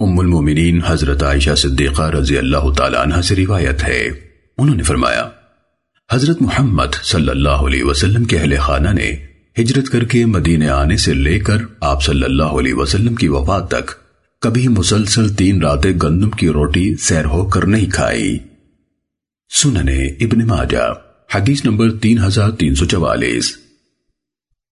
ام المومنین حضرت عائشہ صدیقہ رضی اللہ تعالیٰ عنہ سے روایت ہے۔ انہوں نے فرمایا، حضرت محمد صلی اللہ علیہ وسلم کے اہل خانہ نے ہجرت کر کے مدینے آنے سے لے کر آپ صلی اللہ علیہ وسلم کی وفات تک کبھی مسلسل تین راتیں گندم کی روٹی سیر ہو کر نہیں کھائی۔ سننے ابن ماجہ، حدیث نمبر تین ہزار تین سو چوالیس۔